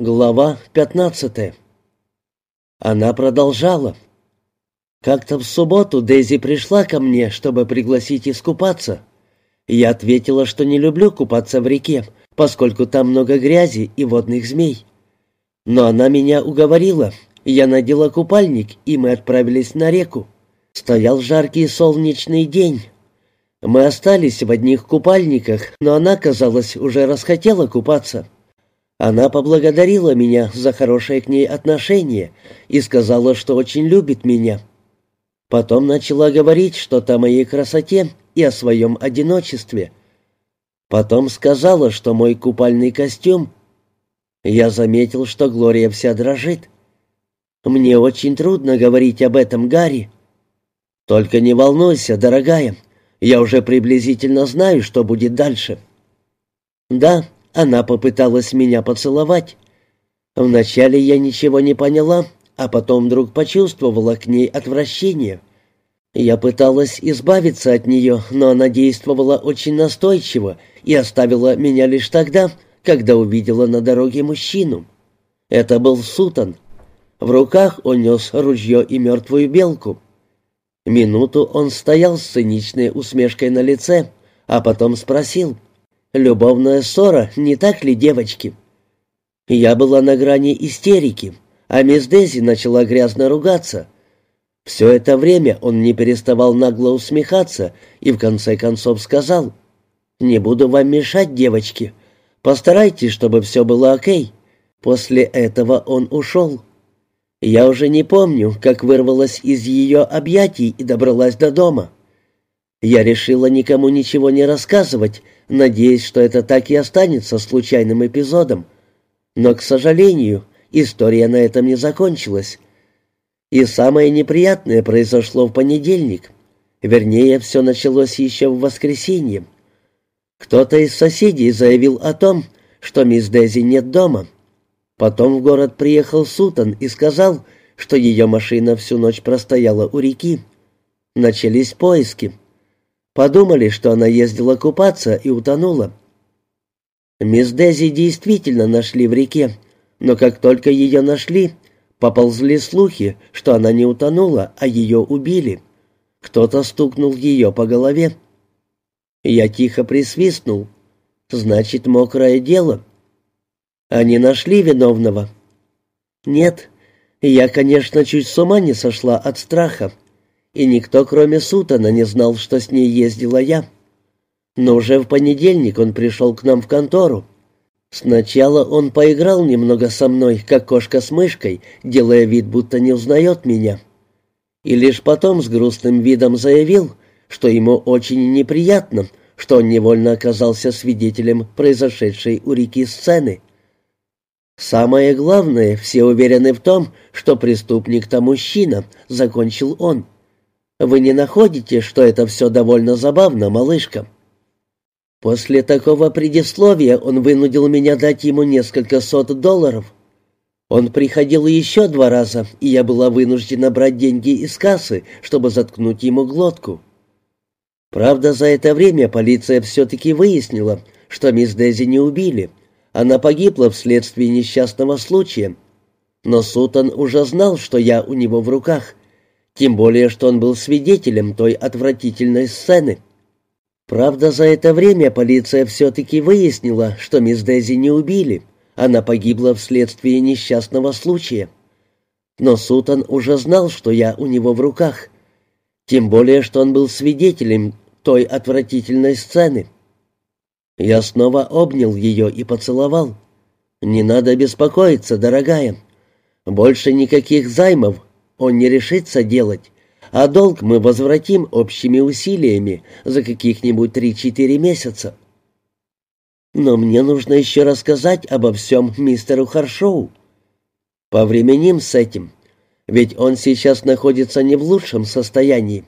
Глава 15 Она продолжала. Как-то в субботу Дейзи пришла ко мне, чтобы пригласить искупаться. Я ответила, что не люблю купаться в реке, поскольку там много грязи и водных змей. Но она меня уговорила. Я надела купальник, и мы отправились на реку. Стоял жаркий солнечный день. Мы остались в одних купальниках, но она, казалось, уже расхотела купаться. Она поблагодарила меня за хорошее к ней отношение и сказала, что очень любит меня. Потом начала говорить что-то о моей красоте и о своем одиночестве. Потом сказала, что мой купальный костюм... Я заметил, что Глория вся дрожит. «Мне очень трудно говорить об этом, Гарри». «Только не волнуйся, дорогая. Я уже приблизительно знаю, что будет дальше». «Да, она попыталась меня поцеловать. Вначале я ничего не поняла, а потом вдруг почувствовала к ней отвращение. Я пыталась избавиться от нее, но она действовала очень настойчиво и оставила меня лишь тогда, когда увидела на дороге мужчину. Это был Сутан. В руках он нес ружье и мертвую белку. Минуту он стоял с циничной усмешкой на лице, а потом спросил — Любовная ссора, не так ли, девочки? Я была на грани истерики, а мисс Дези начала грязно ругаться. Все это время он не переставал нагло усмехаться и в конце концов сказал, «Не буду вам мешать, девочки. Постарайтесь, чтобы все было окей». После этого он ушел. Я уже не помню, как вырвалась из ее объятий и добралась до дома. Я решила никому ничего не рассказывать, надеясь, что это так и останется случайным эпизодом. Но, к сожалению, история на этом не закончилась. И самое неприятное произошло в понедельник. Вернее, все началось еще в воскресенье. Кто-то из соседей заявил о том, что мисс Дези нет дома. Потом в город приехал Сутан и сказал, что ее машина всю ночь простояла у реки. Начались поиски. Подумали, что она ездила купаться и утонула. Мисс Дези действительно нашли в реке, но как только ее нашли, поползли слухи, что она не утонула, а ее убили. Кто-то стукнул ее по голове. Я тихо присвистнул. Значит, мокрое дело. Они нашли виновного? Нет. Я, конечно, чуть с ума не сошла от страха и никто, кроме Сутана, не знал, что с ней ездила я. Но уже в понедельник он пришел к нам в контору. Сначала он поиграл немного со мной, как кошка с мышкой, делая вид, будто не узнает меня. И лишь потом с грустным видом заявил, что ему очень неприятно, что он невольно оказался свидетелем произошедшей у реки сцены. «Самое главное, все уверены в том, что преступник-то мужчина», — закончил он. Вы не находите, что это все довольно забавно, малышка?» После такого предисловия он вынудил меня дать ему несколько сот долларов. Он приходил еще два раза, и я была вынуждена брать деньги из кассы, чтобы заткнуть ему глотку. Правда, за это время полиция все-таки выяснила, что мисс Дези не убили. Она погибла вследствие несчастного случая. Но Сутан уже знал, что я у него в руках, тем более, что он был свидетелем той отвратительной сцены. Правда, за это время полиция все-таки выяснила, что мисс Дези не убили. Она погибла вследствие несчастного случая. Но Сутан уже знал, что я у него в руках. Тем более, что он был свидетелем той отвратительной сцены. Я снова обнял ее и поцеловал. «Не надо беспокоиться, дорогая. Больше никаких займов, он не решится делать, а долг мы возвратим общими усилиями за каких-нибудь три-четыре месяца. Но мне нужно еще рассказать обо всем мистеру Харшоу. Повременим с этим, ведь он сейчас находится не в лучшем состоянии.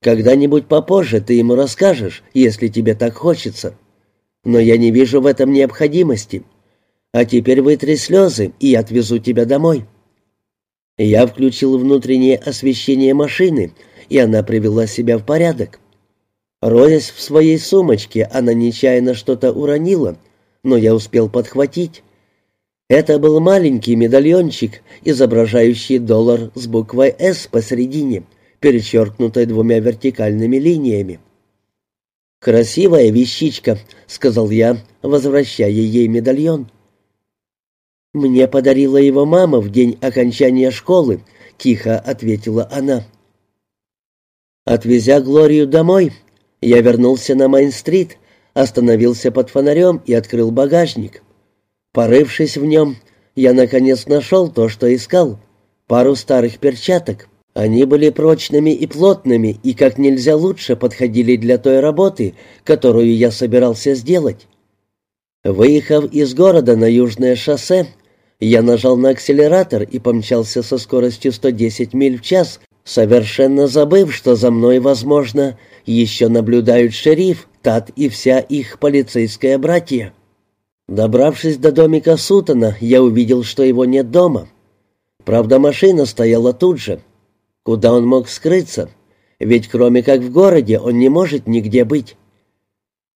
Когда-нибудь попозже ты ему расскажешь, если тебе так хочется. Но я не вижу в этом необходимости. А теперь вытри слезы, и отвезу тебя домой». Я включил внутреннее освещение машины, и она привела себя в порядок. Роясь в своей сумочке, она нечаянно что-то уронила, но я успел подхватить. Это был маленький медальончик, изображающий доллар с буквой «С» посередине, перечеркнутой двумя вертикальными линиями. «Красивая вещичка», — сказал я, возвращая ей медальон. «Мне подарила его мама в день окончания школы», — тихо ответила она. Отвезя Глорию домой, я вернулся на Майн-стрит, остановился под фонарем и открыл багажник. Порывшись в нем, я наконец нашел то, что искал — пару старых перчаток. Они были прочными и плотными и как нельзя лучше подходили для той работы, которую я собирался сделать. Выехав из города на южное шоссе, я нажал на акселератор и помчался со скоростью 110 миль в час, совершенно забыв, что за мной, возможно, еще наблюдают шериф, Тат и вся их полицейская братья. Добравшись до домика Сутона, я увидел, что его нет дома. Правда, машина стояла тут же. Куда он мог скрыться? Ведь кроме как в городе он не может нигде быть.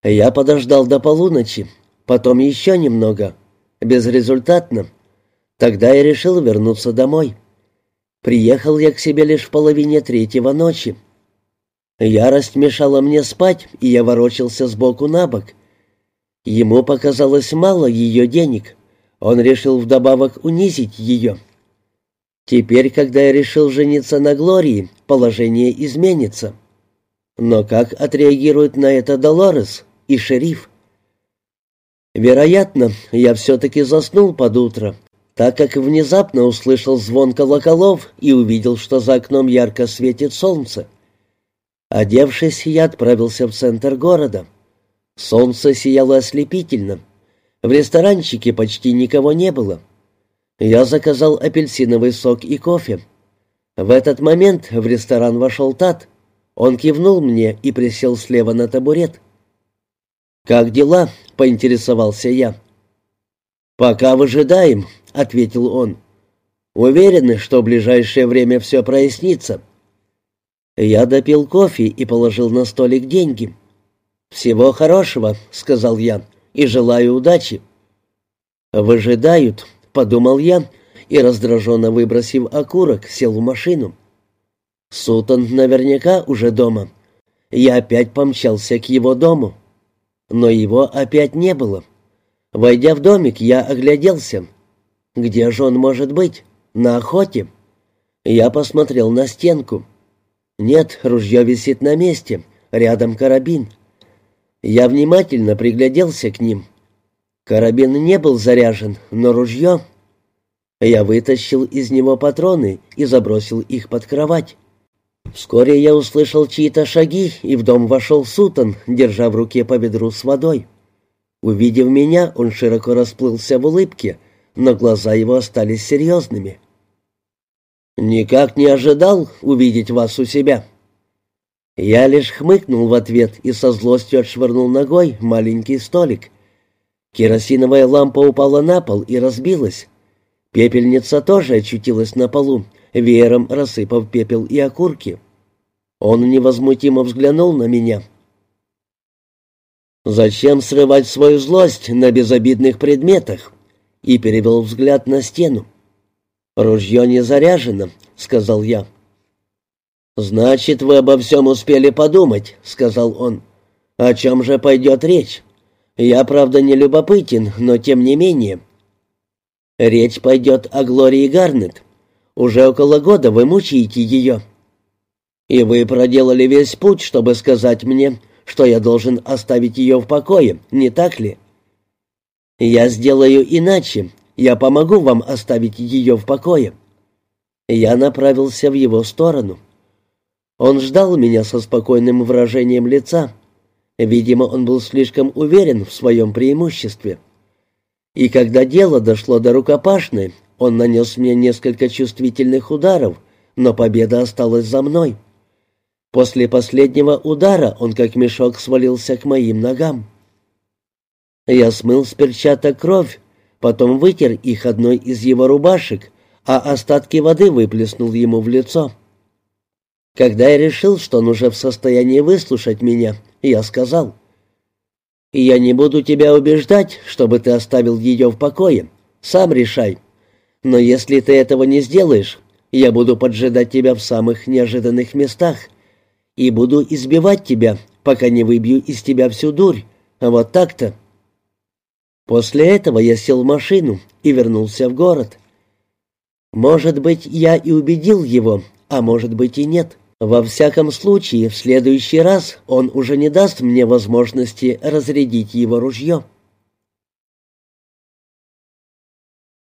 Я подождал до полуночи, потом еще немного. Безрезультатно. Тогда я решил вернуться домой. Приехал я к себе лишь в половине третьего ночи. Ярость мешала мне спать, и я ворочался сбоку на бок — Ему показалось мало ее денег. Он решил вдобавок унизить ее. Теперь, когда я решил жениться на Глории, положение изменится. Но как отреагирует на это Долорес и шериф? Вероятно, я все-таки заснул под утро, так как внезапно услышал звон колоколов и увидел, что за окном ярко светит солнце. Одевшись, я отправился в центр города. Солнце сияло ослепительно. В ресторанчике почти никого не было. Я заказал апельсиновый сок и кофе. В этот момент в ресторан вошел Тат. Он кивнул мне и присел слева на табурет. «Как дела?» — поинтересовался я. «Пока выжидаем», — ответил он. «Уверены, что в ближайшее время все прояснится». Я допил кофе и положил на столик деньги. «Всего хорошего», — сказал я, — «и желаю удачи». «Выжидают», — подумал я, и, раздраженно выбросив окурок, сел в машину. Сутон наверняка уже дома. Я опять помчался к его дому. Но его опять не было. Войдя в домик, я огляделся. Где же он может быть? На охоте? Я посмотрел на стенку. Нет, ружье висит на месте, рядом карабин. Я внимательно пригляделся к ним. Карабин не был заряжен, но ружье... Я вытащил из него патроны и забросил их под кровать. Вскоре я услышал чьи-то шаги, и в дом вошел Сутан, держа в руке по ведру с водой. Увидев меня, он широко расплылся в улыбке, но глаза его остались серьезными. «Никак не ожидал увидеть вас у себя», я лишь хмыкнул в ответ и со злостью отшвырнул ногой маленький столик. Керосиновая лампа упала на пол и разбилась. Пепельница тоже очутилась на полу, веером рассыпав пепел и окурки. Он невозмутимо взглянул на меня. «Зачем срывать свою злость на безобидных предметах?» И перевел взгляд на стену. «Ружье не заряжено», — сказал я. «Значит, вы обо всем успели подумать», — сказал он. «О чем же пойдет речь? Я, правда, не любопытен, но тем не менее». «Речь пойдет о Глории Гарнет. Уже около года вы мучаете ее. И вы проделали весь путь, чтобы сказать мне, что я должен оставить ее в покое, не так ли?» «Я сделаю иначе. Я помогу вам оставить ее в покое». Я направился в его сторону. Он ждал меня со спокойным выражением лица. Видимо, он был слишком уверен в своем преимуществе. И когда дело дошло до рукопашной, он нанес мне несколько чувствительных ударов, но победа осталась за мной. После последнего удара он как мешок свалился к моим ногам. Я смыл с перчаток кровь, потом вытер их одной из его рубашек, а остатки воды выплеснул ему в лицо. Когда я решил, что он уже в состоянии выслушать меня, я сказал, «Я не буду тебя убеждать, чтобы ты оставил ее в покое. Сам решай. Но если ты этого не сделаешь, я буду поджидать тебя в самых неожиданных местах и буду избивать тебя, пока не выбью из тебя всю дурь. Вот так-то. После этого я сел в машину и вернулся в город. Может быть, я и убедил его, а может быть и нет. Во всяком случае, в следующий раз он уже не даст мне возможности разрядить его ружье.